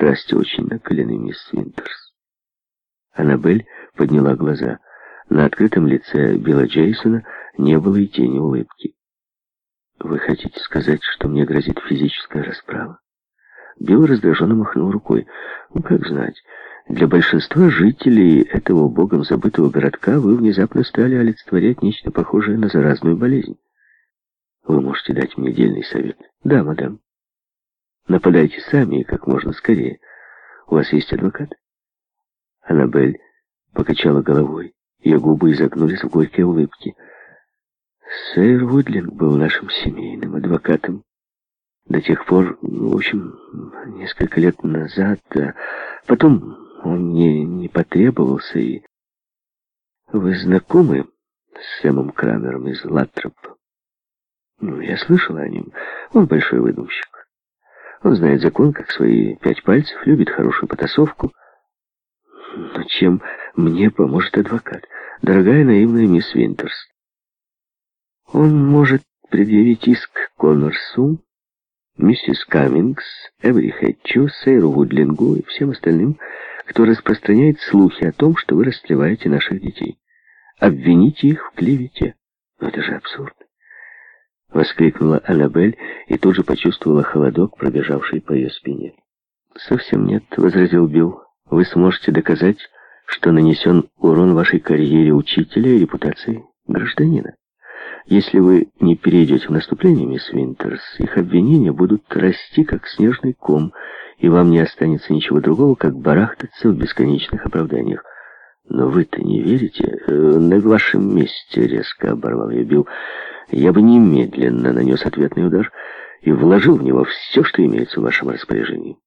Страсти очень накалены, мисс Винтерс. Аннабель подняла глаза. На открытом лице Билла Джейсона не было и тени улыбки. «Вы хотите сказать, что мне грозит физическая расправа?» Билл раздраженно махнул рукой. «Ну, как знать, для большинства жителей этого богом забытого городка вы внезапно стали олицетворять нечто похожее на заразную болезнь. Вы можете дать мне дельный совет?» «Да, мадам». «Нападайте сами и как можно скорее. У вас есть адвокат?» Аннабель покачала головой. Ее губы изогнулись в горькой улыбке. Сэр Вудлинг был нашим семейным адвокатом до тех пор, ну, в общем, несколько лет назад, а потом он мне не потребовался, и... Вы знакомы с Сэмом Крамером из Латтропа? Ну, я слышал о нем. Он большой выдумщик. Он знает закон, как свои пять пальцев, любит хорошую потасовку. Но чем мне поможет адвокат? Дорогая наивная мисс Винтерс, он может предъявить иск Коннорсу, миссис Каммингс, Эвери Хэтчу, Сейру Вудлингу и всем остальным, кто распространяет слухи о том, что вы растлеваете наших детей. Обвините их в клевете. Но это же абсурд. Воскликнула Аннабель и тут же почувствовала холодок, пробежавший по ее спине. «Совсем нет», — возразил Билл. «Вы сможете доказать, что нанесен урон вашей карьере учителя и репутации гражданина. Если вы не перейдете в наступление, мисс Винтерс, их обвинения будут расти, как снежный ком, и вам не останется ничего другого, как барахтаться в бесконечных оправданиях. Но вы-то не верите? Э, на вашем месте, резко оборвал я Билл, я бы немедленно нанес ответный удар и вложил в него все, что имеется в вашем распоряжении.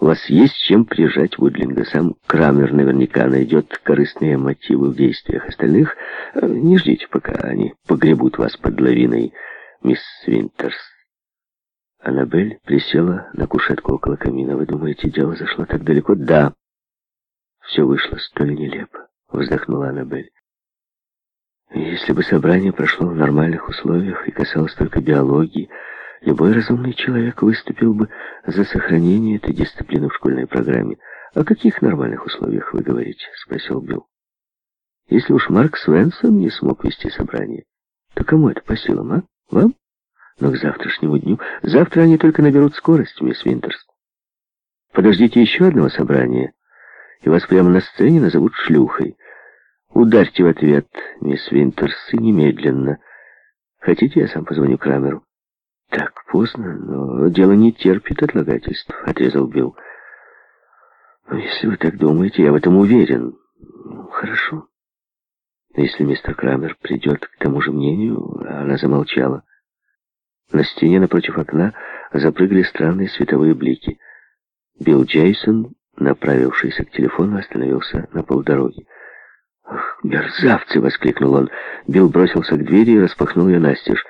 У вас есть чем прижать Вудлинга. Сам Крамер наверняка найдет корыстные мотивы в действиях остальных. Э, не ждите, пока они погребут вас под лавиной, мисс Винтерс. Аннабель присела на кушетку около камина. Вы думаете, дело зашло так далеко? Да. Все вышло столь нелепо, вздохнула Аннабель. Если бы собрание прошло в нормальных условиях и касалось только биологии, Любой разумный человек выступил бы за сохранение этой дисциплины в школьной программе. «О каких нормальных условиях вы говорите?» — спросил Билл. «Если уж Марк Свенсон не смог вести собрание, то кому это по силам, а? Вам? Но к завтрашнему дню... Завтра они только наберут скорость, мисс Винтерс. Подождите еще одного собрания, и вас прямо на сцене назовут шлюхой. Ударьте в ответ, мисс Винтерс, и немедленно. Хотите, я сам позвоню Крамеру?» «Так поздно, но дело не терпит отлагательств», — отрезал Билл. «Если вы так думаете, я в этом уверен. Ну, хорошо. Если мистер Крамер придет к тому же мнению...» Она замолчала. На стене напротив окна запрыгали странные световые блики. Билл Джейсон, направившийся к телефону, остановился на полдороги. «Ах, мерзавцы!» — воскликнул он. Билл бросился к двери и распахнул ее настежь.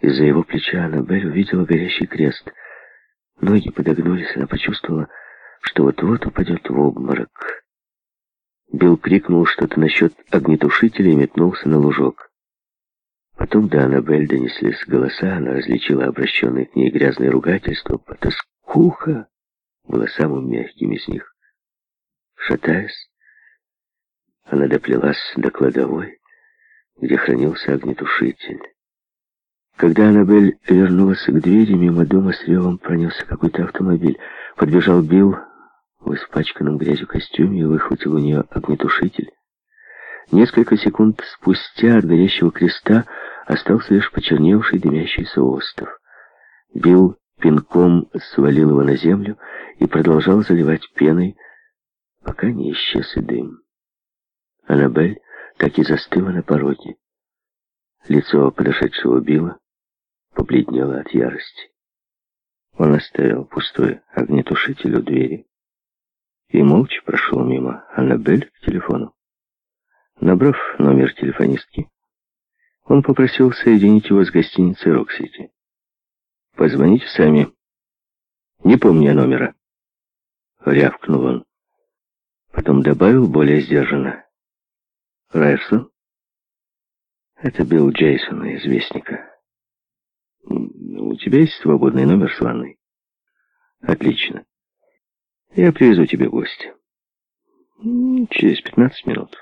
Из-за его плеча Аннабель увидела горящий крест. Ноги подогнулись, она почувствовала, что вот-вот упадет в обморок. Билл крикнул что-то насчет огнетушителя и метнулся на лужок. Потом до Аннабель донеслись голоса, она различила обращенные к ней грязные ругательства. «Потаскуха!» было самым мягким из них. Шатаясь, она доплелась до кладовой, где хранился огнетушитель. Когда Аннабель вернулась к двери, мимо дома с ревом пронесся какой-то автомобиль. Подбежал Билл в испачканном грязью костюме и выхватил у нее огнетушитель. Несколько секунд спустя от горящего креста остался лишь почерневший дымящийся остов. Билл пинком свалил его на землю и продолжал заливать пеной, пока не исчез и дым. Аннабель так и застыла на пороге. Лицо подошедшего Билла побледнело от ярости. Он оставил пустой огнетушитель у двери и молча прошел мимо Аннабель к телефону. Набрав номер телефонистки, он попросил соединить его с гостиницей «Роксити». «Позвоните сами. Не помню номера», — рявкнул он. Потом добавил более сдержанно. «Райерсон?» Это был Джейсон, известника. У тебя есть свободный номер с ванной? Отлично. Я привезу тебе гостя. Через пятнадцать минут.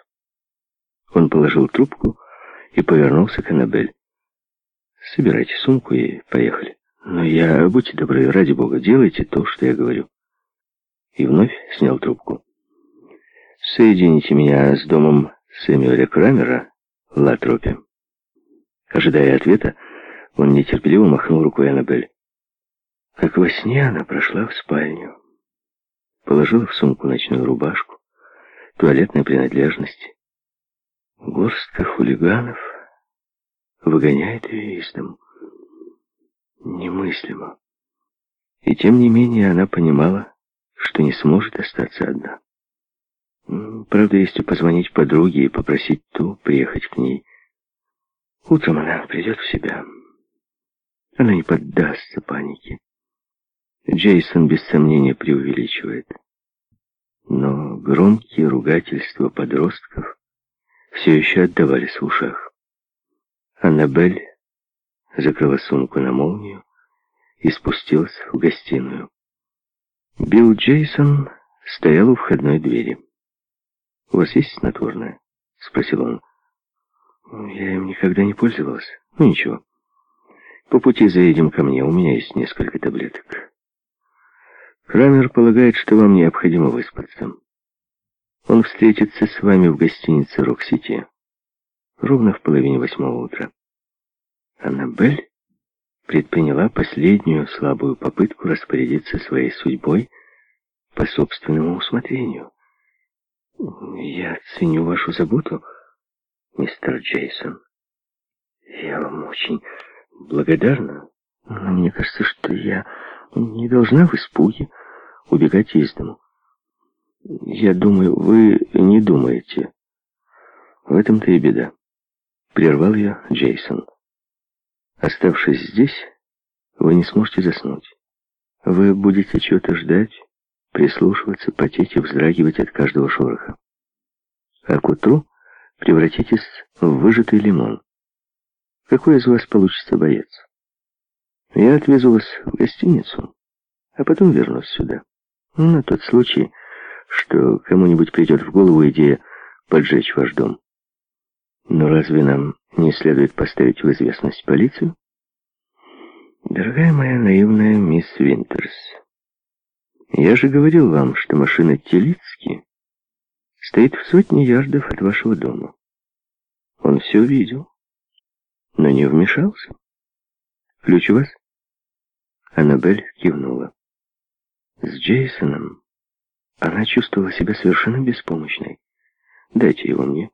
Он положил трубку и повернулся к Аннабель. Собирайте сумку и поехали. Но я, будьте добры, ради бога, делайте то, что я говорю. И вновь снял трубку. Соедините меня с домом Сэмюэля Крамера в Латропе. Ожидая ответа, он нетерпеливо махнул рукой Аннабель. Как во сне она прошла в спальню. Положила в сумку ночную рубашку, туалетные принадлежности. Горстка хулиганов выгоняет ее из дому. Немыслимо. И тем не менее она понимала, что не сможет остаться одна. Правда, если позвонить подруге и попросить ту приехать к ней, утром она придет в себя. Она не поддастся панике. Джейсон без сомнения преувеличивает. Но громкие ругательства подростков все еще отдавались в ушах. Аннабель закрыла сумку на молнию и спустилась в гостиную. Билл Джейсон стоял у входной двери. «У вас есть снотворное?» — спросил он. «Я им никогда не пользовался. Ну, ничего. По пути заедем ко мне, у меня есть несколько таблеток». Крамер полагает, что вам необходимо выспаться. Он встретится с вами в гостинице «Рок-Сити» ровно в половине восьмого утра. Аннабель предприняла последнюю слабую попытку распорядиться своей судьбой по собственному усмотрению. «Я ценю вашу заботу, мистер Джейсон. Я вам очень благодарна, но мне кажется, что я не должна в испуге убегать из дому. Я думаю, вы не думаете. В этом-то и беда. Прервал я Джейсон. Оставшись здесь, вы не сможете заснуть. Вы будете чего-то ждать, прислушиваться, потеть и вздрагивать от каждого шороха. А к утру превратитесь в выжатый лимон. Какой из вас получится боец? Я отвезу вас в гостиницу, а потом вернусь сюда. На тот случай, что кому-нибудь придет в голову идея поджечь ваш дом. Но разве нам не следует поставить в известность полицию? Дорогая моя наивная мисс Винтерс, я же говорил вам, что машина Телицки стоит в сотне ярдов от вашего дома. Он все видел, но не вмешался. Ключ у вас? Аннабель кивнула. С Джейсоном она чувствовала себя совершенно беспомощной. «Дайте его мне».